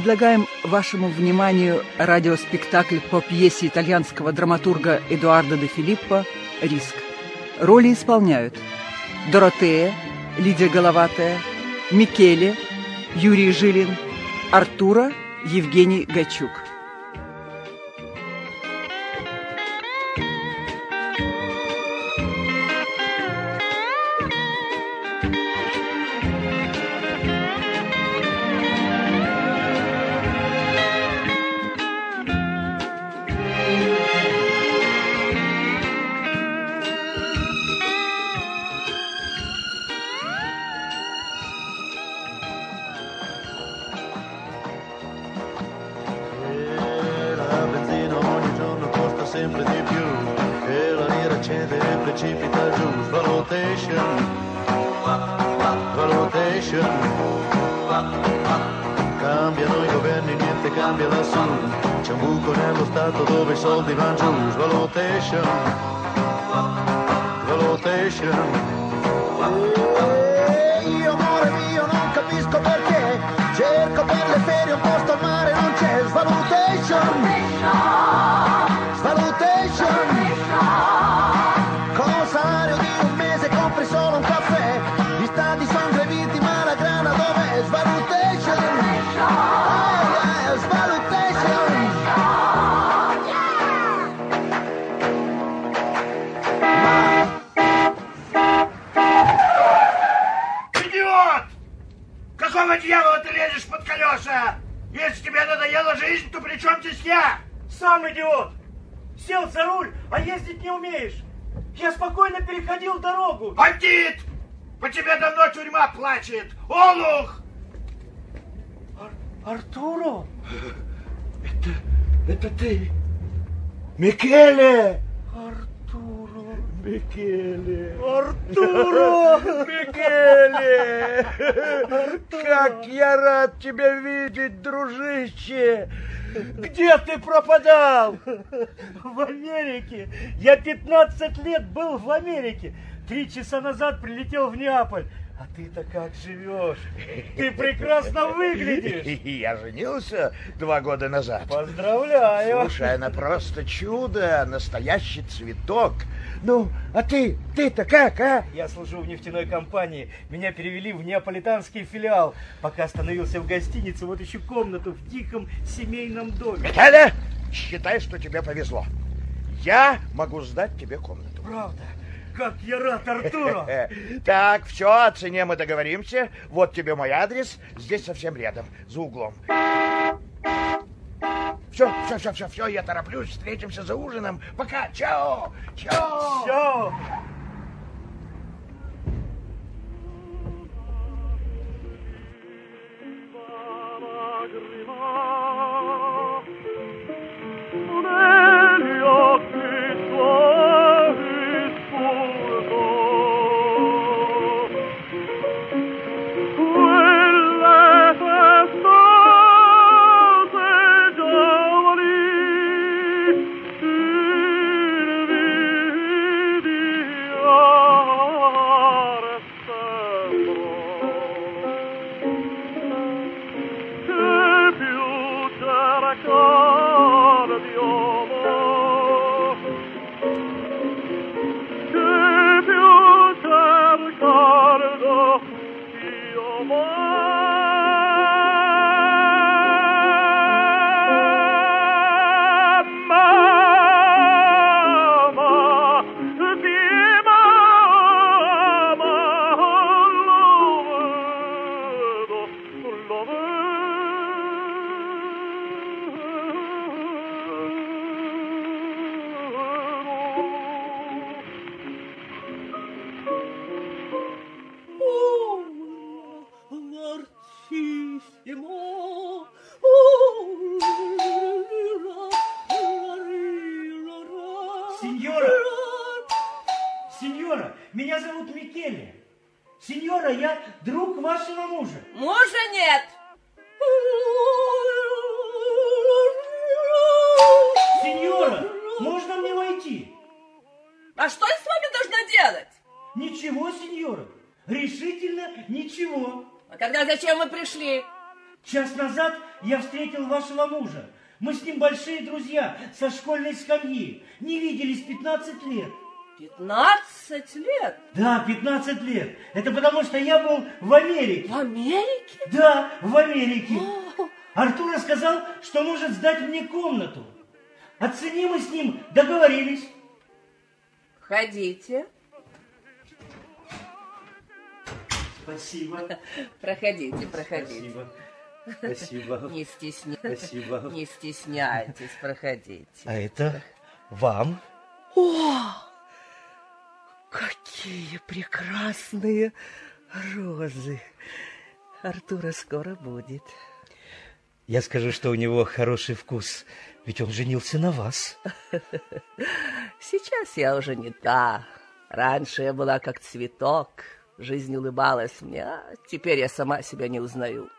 Предлагаем вашему вниманию радиоспектакль по пьесе итальянского драматурга Эдуардо де Филиппо «Риск». Роли исполняют Доротея, Лидия Головатая, Микеле, Юрий Жилин, Артура, Евгений Гачук. Cambia lassù. C'è un buco nello Stato dove i soldi vanno giù. Valutation, valutation. Io amore mio non capisco perché Cerco per le ferie un posto al mare non c'è Svalutation Svalutation колеса? Если тебе надоела жизнь, то при чем здесь я? Сам идиот! Сел за руль, а ездить не умеешь. Я спокойно переходил дорогу. Бандит! По тебе давно тюрьма плачет. Олух! Артуру? Это ты. Микеле! Микеле! Артуру! Микеле! Как я рад тебя видеть, дружище! Где ты пропадал? В Америке. Я 15 лет был в Америке. Три часа назад прилетел в Неаполь. А ты-то как живешь? Ты прекрасно выглядишь. Я женился два года назад. Поздравляю. Слушай, она просто чудо, настоящий цветок. Ну, а ты, ты-то как, а? Я служу в нефтяной компании. Меня перевели в неаполитанский филиал. Пока остановился в гостинице, вот ищу комнату в тихом семейном доме. Микеле, считай, что тебе повезло. Я могу сдать тебе комнату. Правда? Как я рад, Артуру! Так, все, о цене мы договоримся. Вот тебе мой адрес, здесь совсем рядом, за углом. Все, все, все, все, все, я тороплюсь, встретимся за ужином. Пока, чао, чао. Все. Negli Сеньора, я друг вашего мужа. Мужа нет. Сеньора, можно мне войти? А что я с вами должна делать? Ничего, сеньора. Решительно ничего. А тогда зачем вы пришли? час назад я встретил вашего мужа. Мы с ним большие друзья, со школьной скамьи. Не виделись 15 лет. 15 лет? Да, 15 лет. Это потому, что я был в Америке. В Америке? Да, в Америке. О, Артур сказал, что может сдать мне комнату. О цене мы с ним договорились. Входите. Спасибо. Проходите, проходите. Спасибо. Спасибо. Не стесня... Спасибо. Не стесняйтесь, проходите. А это вам? О, какие прекрасные розы. Артура скоро будет. Я скажу, что у него хороший вкус, ведь он женился на вас. Сейчас я уже не та. Раньше я была как цветок. Жизнь улыбалась мне, а теперь я сама себя не узнаю.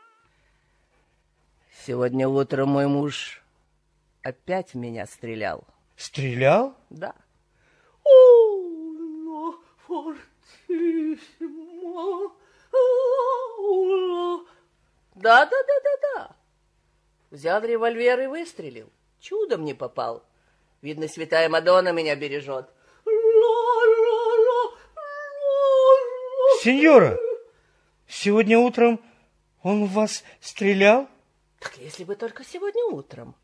Сегодня утром мой муж опять в меня стрелял. Стрелял? Да. Да, да, да, да, да. Взял револьвер и выстрелил. Чудом не попал. Видно, святая Мадонна меня бережет. Сеньора, сегодня утром он в вас стрелял? Так если бы только сегодня утром.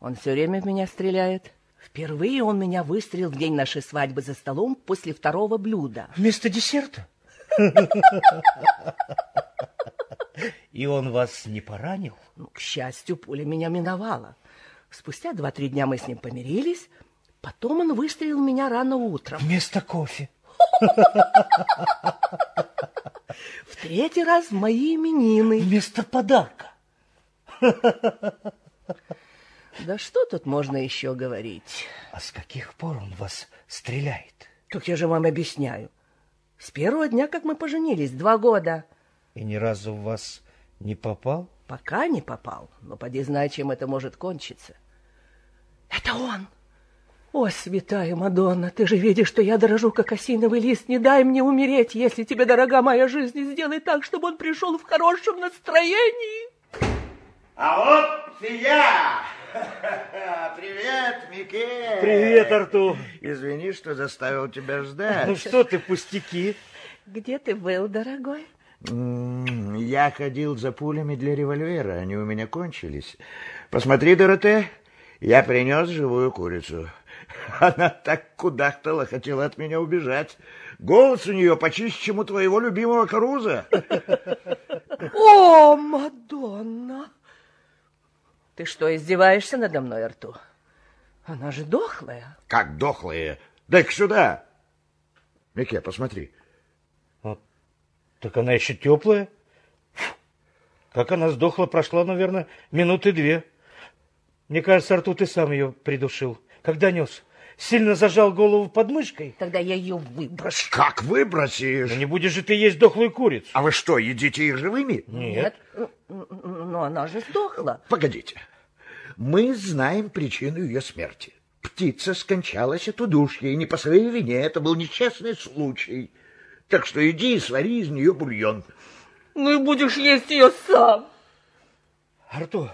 Он все время в меня стреляет. Впервые он меня выстрелил в день нашей свадьбы за столом после второго блюда. Вместо десерта? И он вас не поранил? Ну, к счастью, пуля меня миновала. Спустя два-три дня мы с ним помирились. Потом он выстрелил меня рано утром. Вместо кофе? В третий раз в мои именины. Вместо подарка? Да что тут можно еще говорить? А с каких пор он вас стреляет? Так я же вам объясняю. С первого дня, как мы поженились, два года. И ни разу в вас не попал? Пока не попал, но поди знай, чем это может кончиться. Это он! О, святая Мадонна, ты же видишь, что я дорожу, как осиновый лист. Не дай мне умереть, если тебе дорога моя жизнь, и сделай так, чтобы он пришел в хорошем настроении. А вот и я! Привет, Микель! Привет, Артур. Извини, что заставил тебя Ну ждать. что ты, пустяки? Где ты был, дорогой? Я ходил за пулями для револьвера, они у меня кончились. Посмотри, Дороте, я принес живую курицу. Она так кудахтала, хотела от меня убежать. Голос у нее почище, чем у твоего любимого Каруза. О, Мадонна! Ты что, издеваешься надо мной, Артур? Она же дохлая. Как дохлые. Дай-ка сюда. Мике, посмотри. Вот. Так она еще теплая. Как она сдохла, прошла, наверное, минуты две. Мне кажется, Артур, ты сам ее придушил. Когда нес? Сильно зажал голову под мышкой? Тогда я ее выброшу. Как выбросишь? Ну не будешь же ты есть дохлую курицу. А вы что, едите их живыми? Нет. Н- н- Но она же сдохла. Погодите. Мы знаем причину ее смерти. Птица скончалась от удушья, и не по своей вине. Это был несчастный случай. Так что иди и свари из нее бульон. Ну и будешь есть ее сам. Артур,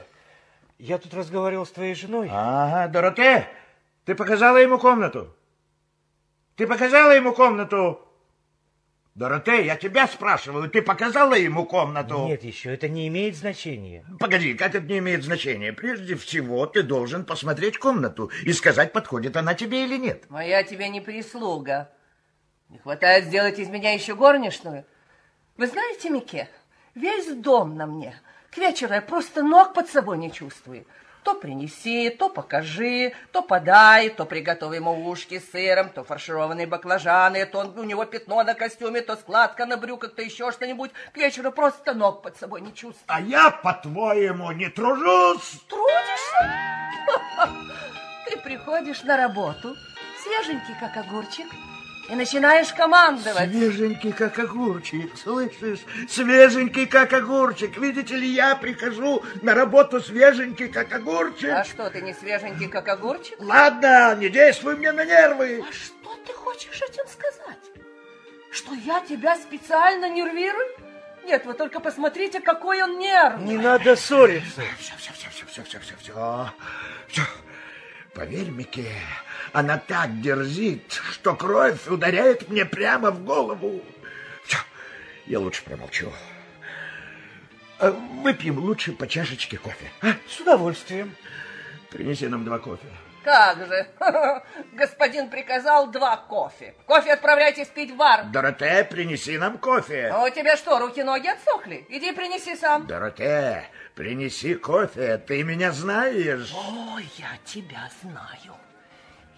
я тут разговаривал с твоей женой. Ага, Дороте, ты показала ему комнату? Ты показала ему комнату? Дороте, я тебя спрашиваю, ты показала ему комнату? Нет еще, это не имеет значения. Погоди, как это не имеет значения? Прежде всего, ты должен посмотреть комнату и сказать, подходит она тебе или нет. Моя тебе не прислуга. Не хватает сделать из меня еще горничную. Вы знаете, Мике, весь дом на мне. К вечеру я просто ног под собой не чувствую. То принеси, то покажи, то подай, то приготовь ему ушки с сыром, то фаршированные баклажаны, то он- у него пятно на костюме, то складка на брюках, то еще что-нибудь. К вечеру просто ног под собой не чувствую. А я, по-твоему, не тружусь? Трудишься? Ты приходишь на работу, свеженький, как огурчик, и начинаешь командовать. Свеженький, как огурчик, слышишь? Свеженький, как огурчик. Видите ли, я прихожу на работу свеженький, как огурчик. А что, ты не свеженький, как огурчик? Ладно, не действуй мне на нервы. А что ты хочешь этим сказать? Что я тебя специально нервирую? Нет, вы только посмотрите, какой он нервный. Не надо ссориться. Все, все, все, все, все, все, все, все. Все. Поверь, Мике, она так дерзит, что кровь ударяет мне прямо в голову. Все, я лучше промолчу. А Выпьем лучше по чашечке кофе. а? С удовольствием. Принеси нам два кофе. Как же? Господин приказал два кофе. Кофе отправляйтесь пить в бар. Дороте, принеси нам кофе. А у тебя что, руки-ноги отсохли? Иди принеси сам. Дороте, принеси кофе, ты меня знаешь. О, я тебя знаю.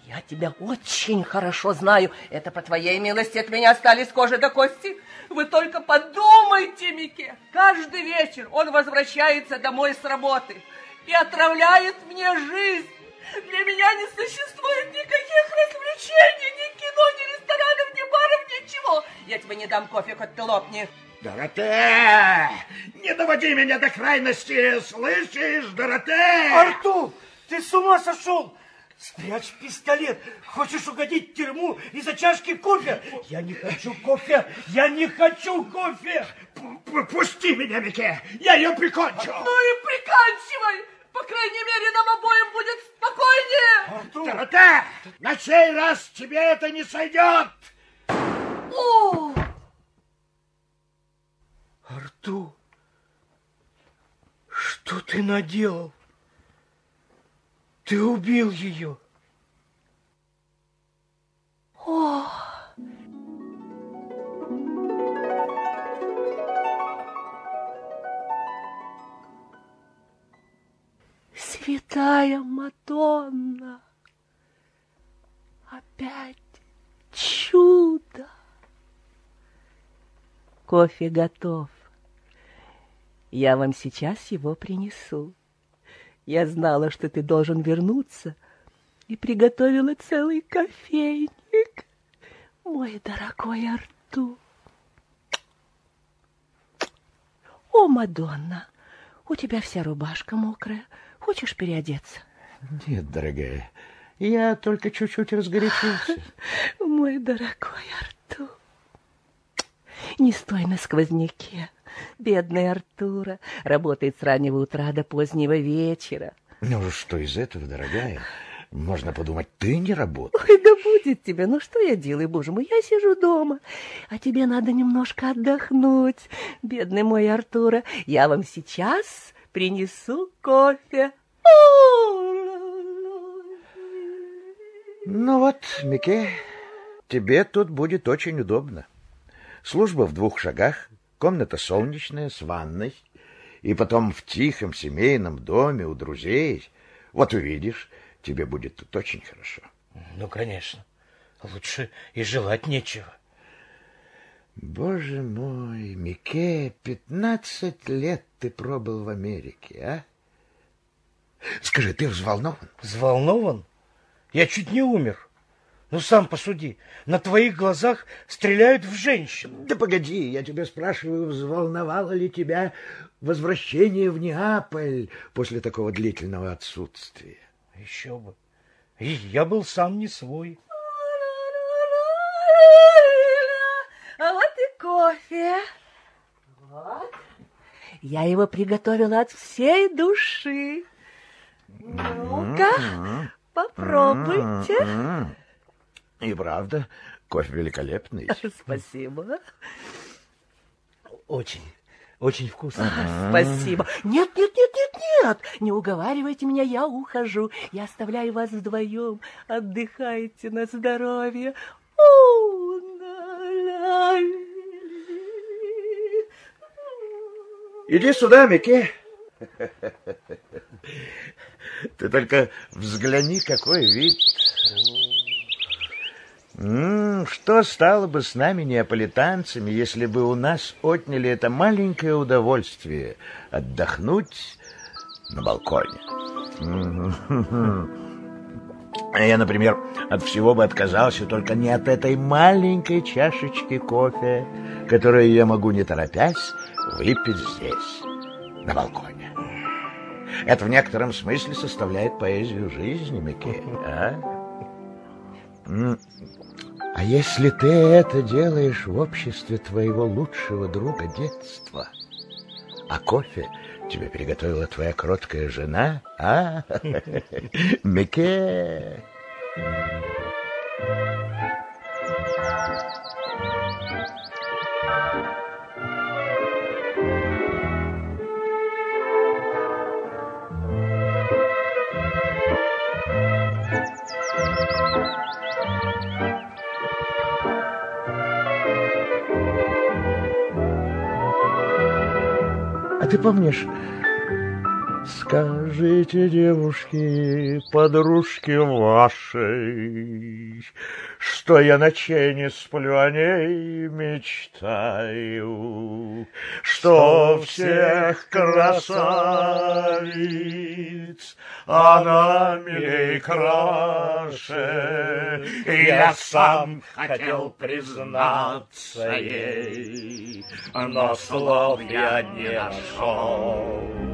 Я тебя очень хорошо знаю. Это по твоей милости от меня остались кожи до кости. Вы только подумайте, Мике. Каждый вечер он возвращается домой с работы и отравляет мне жизнь. Для меня не существует никаких развлечений, ни кино, ни ресторанов, ни баров, ничего. Я тебе не дам кофе, хоть ты лопни. Дороте, не доводи меня до крайности, слышишь, Дороте? Артур, ты с ума сошел? Спрячь пистолет. Хочешь угодить в тюрьму из-за чашки кофе? Я не хочу кофе. Я не хочу кофе. П- Пусти меня, Мике, я ее прикончу. Ну и приканчивай. По крайней мере, нам обоим будет спокойнее. Артур, Дороте, на сей раз тебе это не сойдет. О! Артур, что ты наделал? Ты убил ее. Святая Мадонна! Опять чудо! Кофе готов. Я вам сейчас его принесу. Я знала, что ты должен вернуться, и приготовила целый кофейник. Мой дорогой Артур. О, Мадонна, у тебя вся рубашка мокрая. Хочешь переодеться? Нет, дорогая, я только чуть-чуть разгорячился. Мой дорогой Артур. Не стой на сквозняке. Бедный Артура работает с раннего утра до позднего вечера. Ну, что из этого, дорогая? Можно подумать, ты не работаешь. Ой, да будет тебе. Ну что я делаю, боже мой? Я сижу дома. А тебе надо немножко отдохнуть. Бедный мой Артура. Я вам сейчас принесу кофе. Ну вот, Мике, тебе тут будет очень удобно. Служба в двух шагах, комната солнечная с ванной, и потом в тихом семейном доме у друзей. Вот увидишь, тебе будет тут очень хорошо. Ну, конечно. Лучше и желать нечего. Боже мой, Мике, пятнадцать лет ты пробыл в Америке, а? Скажи, ты взволнован? Взволнован? Я чуть не умер. Ну, сам посуди. На твоих глазах стреляют в женщину. Да погоди, я тебя спрашиваю, взволновало ли тебя возвращение в Неаполь после такого длительного отсутствия? Еще бы. И я был сам не свой. А вот и кофе. Вот. Я его приготовила от всей души. Ну-ка, попробуйте. И правда, кофе великолепный. Спасибо. Очень, очень вкусно. Спасибо. Нет, нет, нет, нет, нет. Не уговаривайте меня, я ухожу. Я оставляю вас вдвоем. Отдыхайте на здоровье. Иди сюда, Мике. Ты только взгляни, какой вид. Что стало бы с нами, неаполитанцами, если бы у нас отняли это маленькое удовольствие отдохнуть на балконе? Я, например, от всего бы отказался, только не от этой маленькой чашечки кофе, которую я могу, не торопясь, выпить здесь, на балконе. Это в некотором смысле составляет поэзию жизни, Микки, а? А если ты это делаешь в обществе твоего лучшего друга детства, а кофе тебе приготовила твоя кроткая жена, а? Мике! Ты помнишь, Скажите, девушки, подружки вашей, Что я ночей не сплю, о ней мечтаю, Что всех красавиц она милей краше, я сам хотел признаться ей, Но слов я не нашел.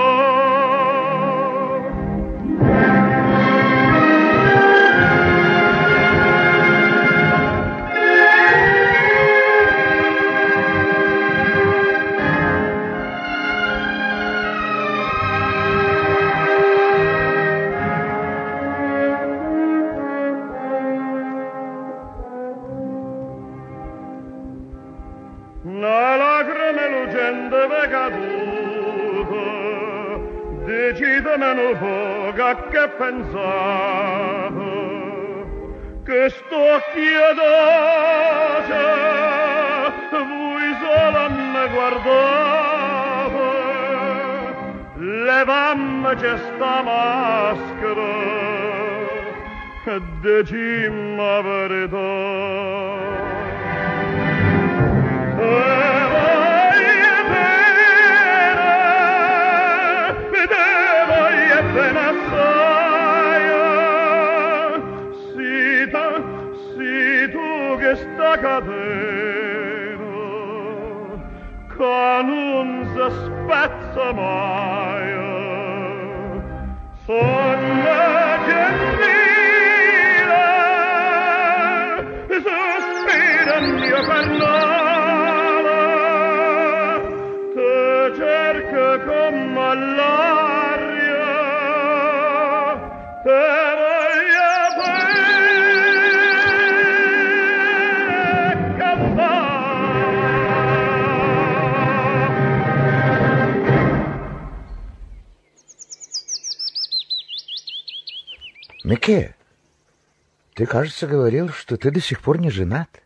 senza ты, кажется, говорил, что ты до сих пор не женат.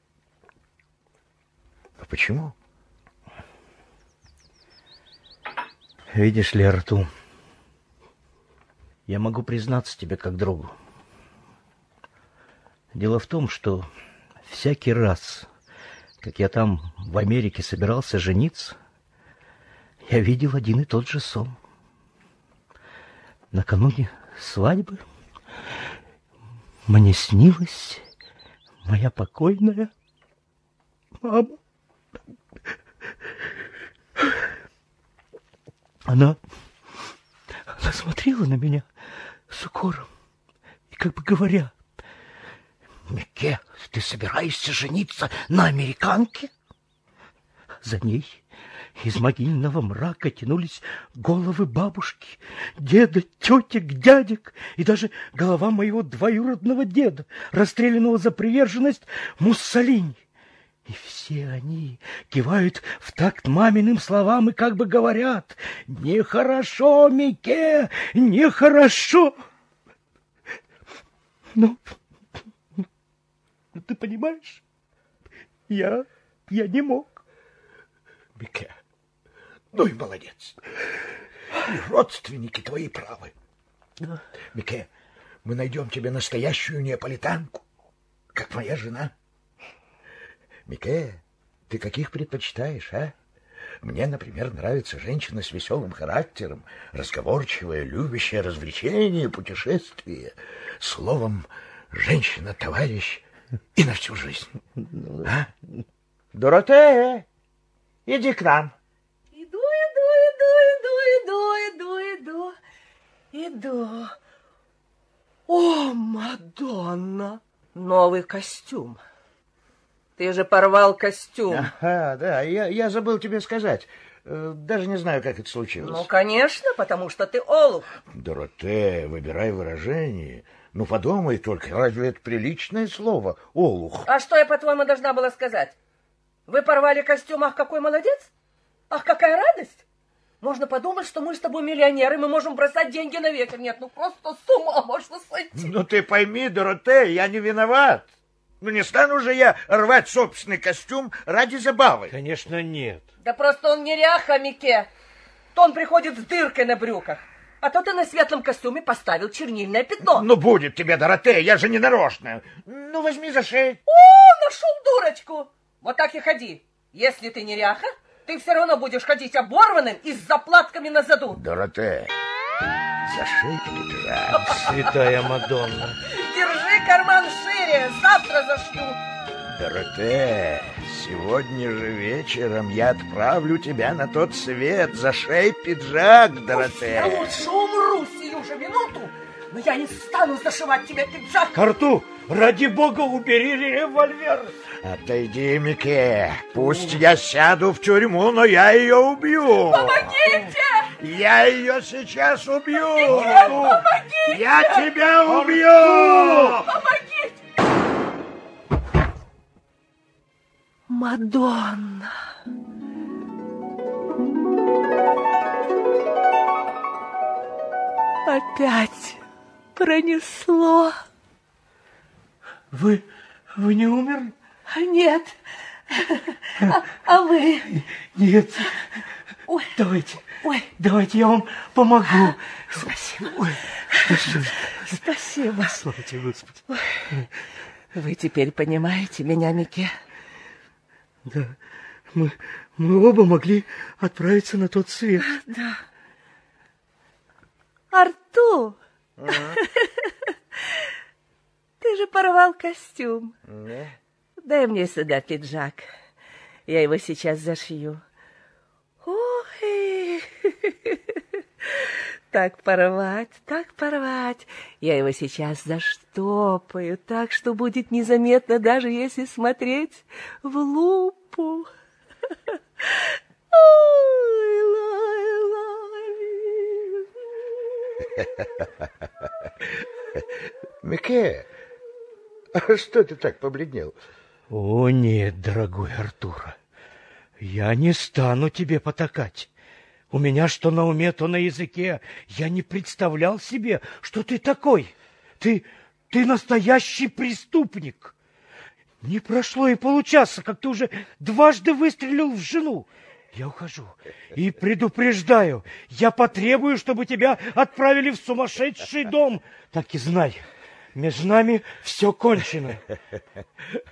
А почему? Видишь ли, Арту, я могу признаться тебе как другу. Дело в том, что всякий раз, как я там в Америке собирался жениться, я видел один и тот же сон. Накануне свадьбы мне снилась моя покойная мама. Она, она смотрела на меня с укором и как бы говоря, Мике, ты собираешься жениться на американке? За ней из могильного мрака тянулись головы бабушки, деда, тетек, дядек и даже голова моего двоюродного деда, расстрелянного за приверженность Муссолини. И все они кивают в такт маминым словам и как бы говорят «Нехорошо, Мике, нехорошо!» Ну, ну, ты понимаешь, я, я не мог. Мике, ну и молодец. И родственники твои правы. Мике, мы найдем тебе настоящую неаполитанку, как моя жена. Мике, ты каких предпочитаешь, а? Мне, например, нравится женщина с веселым характером, разговорчивая, любящая развлечения, путешествия. Словом, женщина-товарищ и на всю жизнь. А? Доротея, иди к нам. Иду, иду, иду, иду, иду, иду, иду. О, Мадонна! Новый костюм. Ты же порвал костюм. Ага, да, я, я забыл тебе сказать. Э, Даже не знаю, как это случилось. Ну, конечно, потому что ты олух. Доротея, выбирай выражение. Ну, подумай только, разве это приличное слово, олух? А что я, по-твоему, должна была сказать? Вы порвали костюм, ах, какой молодец! Ах, какая радость! Можно подумать, что мы с тобой миллионеры, мы можем бросать деньги на ветер. Нет, ну просто с ума можно сойти. Ну, ты пойми, Доротея, я не виноват. Ну, не стану же я рвать собственный костюм ради забавы. Конечно, нет. Да просто он неряха, Мике. То он приходит с дыркой на брюках. А то ты на светлом костюме поставил чернильное пятно. Ну, будет тебе, Доротея, я же не нарочно. Ну, возьми за шею. О, нашел дурочку. Вот так и ходи. Если ты неряха, ты все равно будешь ходить оборванным и с заплатками на заду. Доротея, за пиджак. Святая Мадонна. Держи карман шире, завтра зашью. Доротея, сегодня же вечером я отправлю тебя на тот свет. За шею пиджак, Я Доротея. лучше умру сию же минуту, но я не стану зашивать тебе пиджак. Карту, ради бога, убери револьвер. Отойди, Мике. Пусть я сяду в тюрьму, но я ее убью. Помогите! Я ее сейчас убью. помогите! Я тебя убью. Помогите! Мадонна. Опять пронесло. Вы, вы не умерли? Нет. А, а вы? Нет. Ой. Давайте, Ой, давайте я вам помогу. спасибо. Ой, Спасибо. слава тебе, Господи. Вы теперь понимаете меня, Мике? Да, мы, мы оба могли отправиться на тот свет. Арту! Ты же порвал костюм. Дай мне сюда пиджак. Я его сейчас зашью. Ой! Так порвать, так порвать. Я его сейчас заштопаю, так что будет незаметно, даже если смотреть в лупу. Ой, лай, лай. Мике, а что ты так побледнел? О, нет, дорогой Артура, я не стану тебе потакать. У меня что на уме, то на языке. Я не представлял себе, что ты такой. Ты, ты настоящий преступник. Не прошло и получаса, как ты уже дважды выстрелил в жену. Я ухожу и предупреждаю, я потребую, чтобы тебя отправили в сумасшедший дом. Так и знай, между нами все кончено.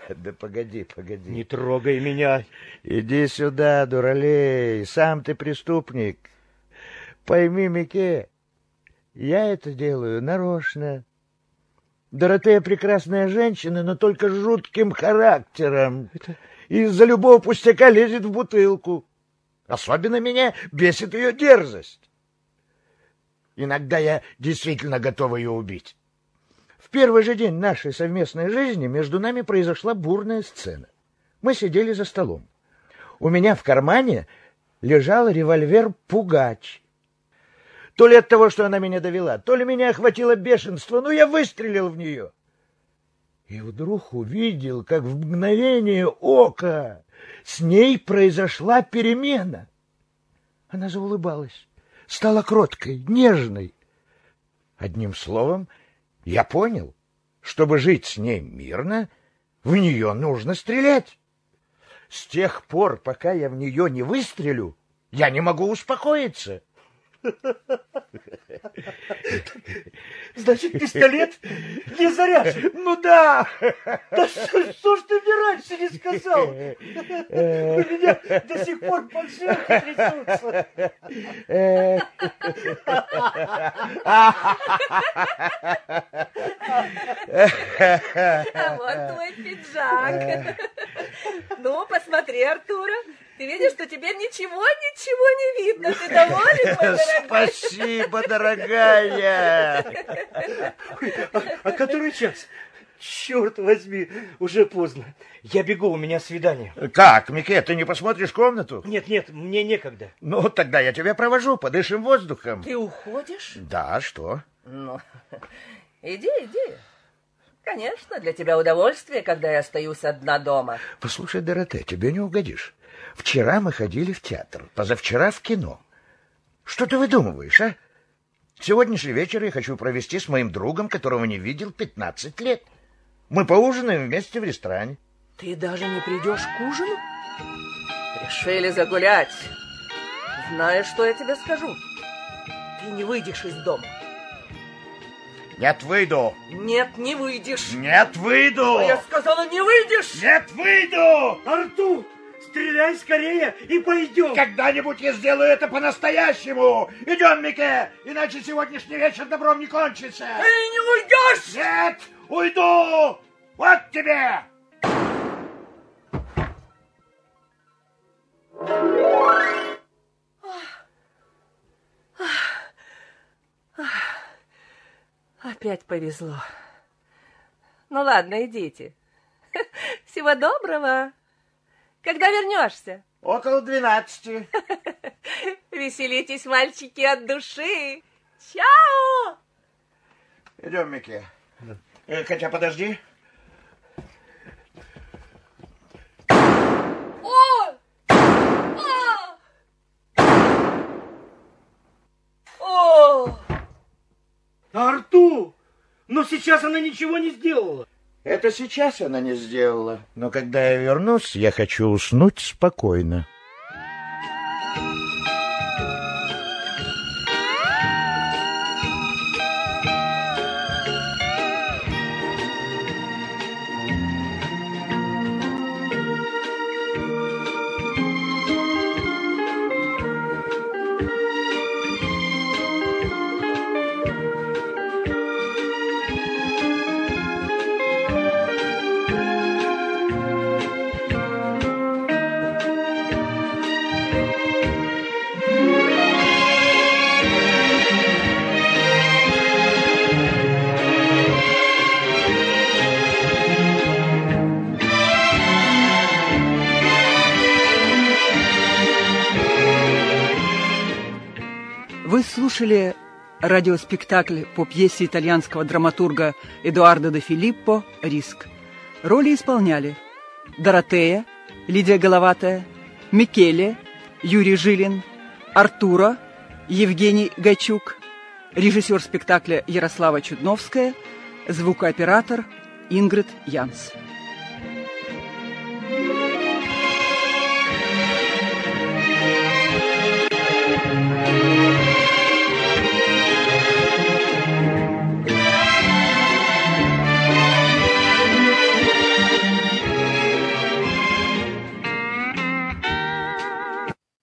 Да погоди, погоди. Не трогай меня. Иди сюда, дуралей, сам ты преступник. Пойми, Мике, я это делаю нарочно. Доротея прекрасная женщина, но только с жутким характером. Из-за любого пустяка лезет в бутылку. Особенно меня бесит ее дерзость. Иногда я действительно готов ее убить. Первый же день нашей совместной жизни между нами произошла бурная сцена. Мы сидели за столом. У меня в кармане лежал револьвер «Пугач». То ли от того, что она меня довела, то ли меня охватило бешенство, но я выстрелил в нее. И вдруг увидел, как в мгновение ока с ней произошла перемена. Она заулыбалась, стала кроткой, нежной. Одним словом, я понял, чтобы жить с ней мирно, в нее нужно стрелять. С тех пор, пока я в нее не выстрелю, я не могу успокоиться. Значит, пистолет не заряжен. Ну да. Да что, что ж ты мне раньше не сказал? У меня до сих пор поджилки трясутся. А вот твой пиджак. Ну, посмотри, Артура. Ты видишь, что теперь ничего, ничего не видно. Ты доволен, мой дорогой? Спасибо, дорогая. А, а который час? Черт возьми, уже поздно. Я бегу, у меня свидание. Как, Мике, ты не посмотришь комнату? Нет, нет, мне некогда. Ну, тогда я тебя провожу, подышим воздухом. Ты уходишь? Да, что? Ну, иди, иди. Конечно, для тебя удовольствие, когда я остаюсь одна дома. Послушай, Дороте, тебе не угодишь. Вчера мы ходили в театр, позавчера в кино. Что ты выдумываешь, а? Сегодняшний вечер я хочу провести с моим другом, которого не видел 15 лет. Мы поужинаем вместе в ресторане. Ты даже не придешь к ужину? Решили загулять. Знаешь, что я тебе скажу? Ты не выйдешь из дома. Нет, выйду. Нет, не выйдешь. Нет, выйду. А я сказала, не выйдешь. Нет, выйду. Артур, стреляй скорее и пойдем. Когда-нибудь я сделаю это по-настоящему. Идем, Мике, иначе сегодняшний вечер добром не кончится. Ты не уйдешь. Нет, уйду. Вот тебе. Опять повезло. Ну ладно, идите. Всего доброго. Когда вернешься? Около двенадцати. Веселитесь, мальчики, от души. Чао! Идем, Мике. Э, Хотя подожди. О! А! О! Артур, но сейчас она ничего не сделала. Это сейчас она не сделала. Но когда я вернусь, я хочу уснуть спокойно. Слушали радиоспектакль по пьесе итальянского драматурга Эдуардо де Филиппо «Риск». Роли исполняли Доротея, Лидия Головатая, Микеле, Юрий Жилин, Артура, Евгений Гачук, режиссер спектакля Ярослава Чудновская, звукооператор Ингрид Янс.